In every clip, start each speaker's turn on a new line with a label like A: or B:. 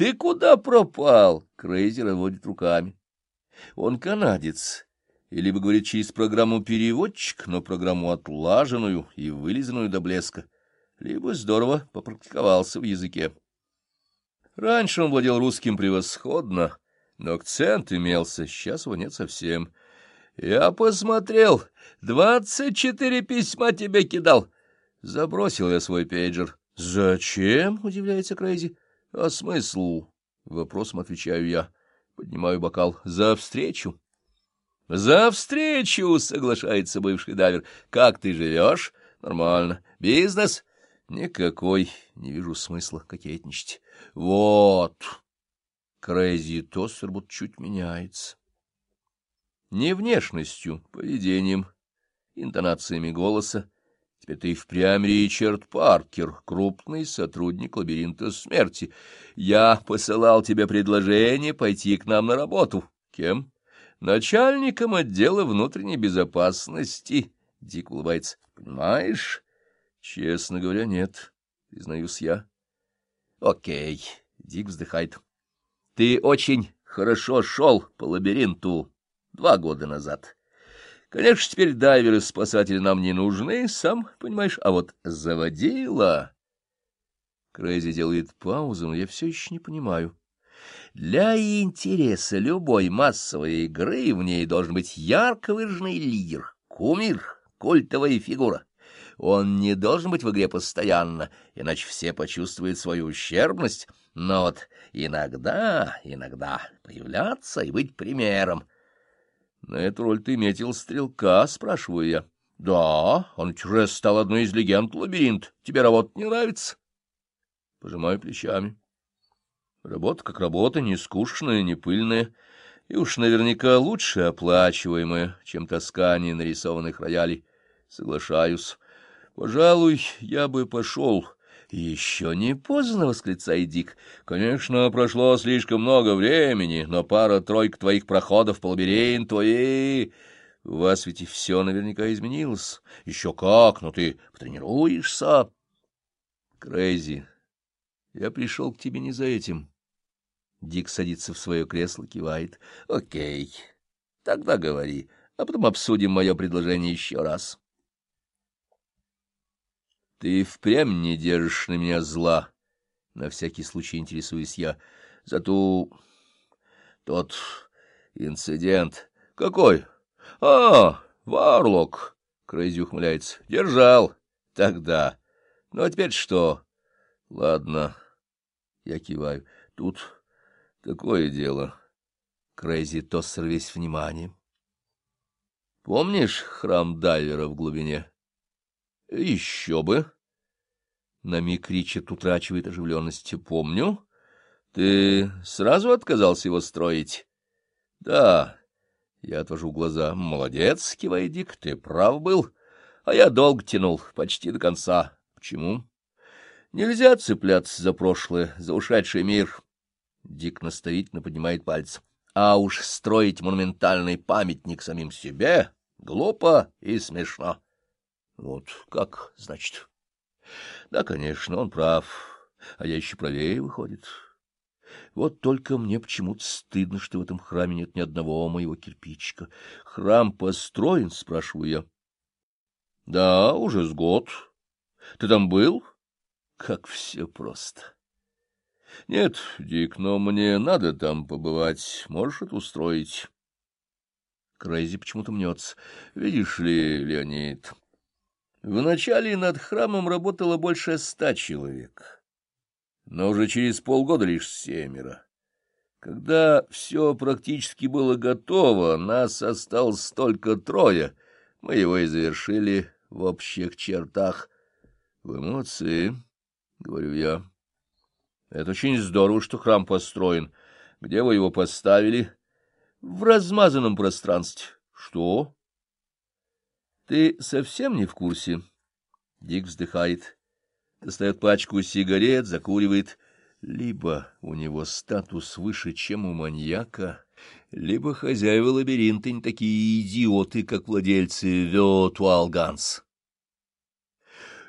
A: Ты куда пропал? Крейзи разводит руками. Он канадец. И либо говорит через программу переводчик, но программу отлаженную и вылизанную до блеска, либо здорово попрактиковался в языке. Раньше он владел русским превосходно, но акцент имелся, сейчас его нет совсем. Я посмотрел, двадцать четыре письма тебе кидал. Забросил я свой пейджер. Зачем? — удивляется Крейзи. А смысл? — вопросом отвечаю я. Поднимаю бокал. За встречу. За встречу, соглашается бывший дайвер. Как ты живешь? Нормально. Бизнес? Никакой. Не вижу смысла кокетничать. Вот. Крейзи Тоссер будто чуть меняется. Не внешностью, поведением, интонациями голоса. Теперь ты и впрямь Ричард Паркер, крупный сотрудник лабиринта смерти. Я посылал тебе предложение пойти к нам на работу. Кем? Начальником отдела внутренней безопасности. Дик улыбается. Понимаешь? Честно говоря, нет, признаюсь я. Окей. Дик вздыхает. Ты очень хорошо шел по лабиринту два года назад. Конечно, теперь дайверы-спасатели нам не нужны, сам понимаешь, а вот заводила... Крейзи делает паузу, но я все еще не понимаю. Для интереса любой массовой игры в ней должен быть ярко выраженный лидер, кумир, культовая фигура. Он не должен быть в игре постоянно, иначе все почувствуют свою ущербность, но вот иногда, иногда появляться и быть примером. На эту роль ты метил стрелка, спрашиваю я. Да, он уже стал одной из легенд лабиринт. Тебе работа не нравится? Пожимаю плечами. Работа как работа, не скучная, не пыльная, и уж наверняка лучше оплачиваемая, чем таскание нарисованных роялей. Соглашаюсь. Пожалуй, я бы пошел «Еще не поздно!» — восклицает Дик. «Конечно, прошло слишком много времени, но пара-тройка твоих проходов по лабиринту и...» «У вас ведь и все наверняка изменилось. Еще как, но ты потренируешься!» «Крейзи, я пришел к тебе не за этим». Дик садится в свое кресло, кивает. «Окей, тогда говори, а потом обсудим мое предложение еще раз». Ты впрямь не держишь на меня зла. На всякий случай интересуюсь я. Зато тот инцидент... Какой? А, Варлок! Крейзи ухмыляется. Держал. Тогда. Ну, а теперь что? Ладно. Я киваю. Тут такое дело. Крейзи Тоссер весь внимание. Помнишь храм дайвера в глубине? Еще бы. На миг Ричард утрачивает оживленность. Помню. Ты сразу отказался его строить? Да. Я отвожу глаза. Молодец, кивает Дик, ты прав был. А я долго тянул, почти до конца. Почему? Нельзя цепляться за прошлое, за ушедший мир. Дик наставительно поднимает пальцы. А уж строить монументальный памятник самим себе глупо и смешно. Вот как, значит. Да, конечно, он прав, а я еще правее, выходит. Вот только мне почему-то стыдно, что в этом храме нет ни одного моего кирпичика. Храм построен, спрашиваю я. Да, уже с год. Ты там был? Как все просто. Нет, Дик, но мне надо там побывать. Можешь это устроить? Крейзи почему-то мнется. Видишь ли, Леонид... Вначале над храмом работало больше ста человек, но уже через полгода лишь семеро. Когда все практически было готово, нас осталось только трое. Мы его и завершили в общих чертах. Вы молодцы, — говорю я. Это очень здорово, что храм построен. Где вы его поставили? В размазанном пространстве. Что? Ты совсем не в курсе? Дик вздыхает, достает пачку сигарет, закуривает. Либо у него статус выше, чем у маньяка, либо хозяева лабиринта не такие идиоты, как владельцы Вётуалганс.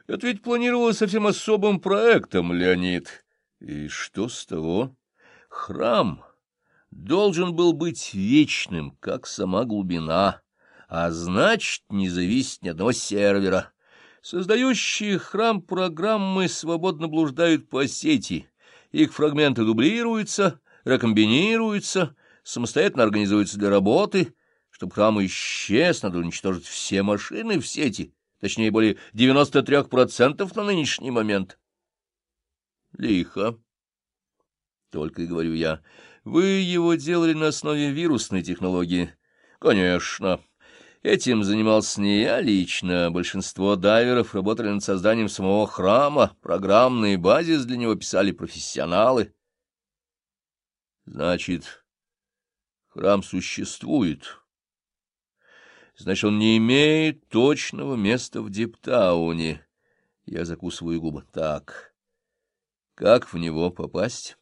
A: Это ведь планировалось совсем особым проектом, Леонид. И что с того? Храм должен был быть вечным, как сама глубина, а значит, не зависеть ни одного сервера. Создающие храм программы свободно блуждают по сети, их фрагменты дублируются, рекомбинируются, самостоятельно организуются для работы. Чтобы храм исчез, надо уничтожить все машины в сети, точнее, более 93% на нынешний момент. Лихо. Только и говорю я. Вы его делали на основе вирусной технологии? Конечно. Этим занимался не я лично. Большинство дайверов работали над созданием самого храма. Программные базис для него писали профессионалы. Значит, храм существует. Значит, он не имеет точного места в Диптауне. Я закусываю губы. Так, как в него попасть?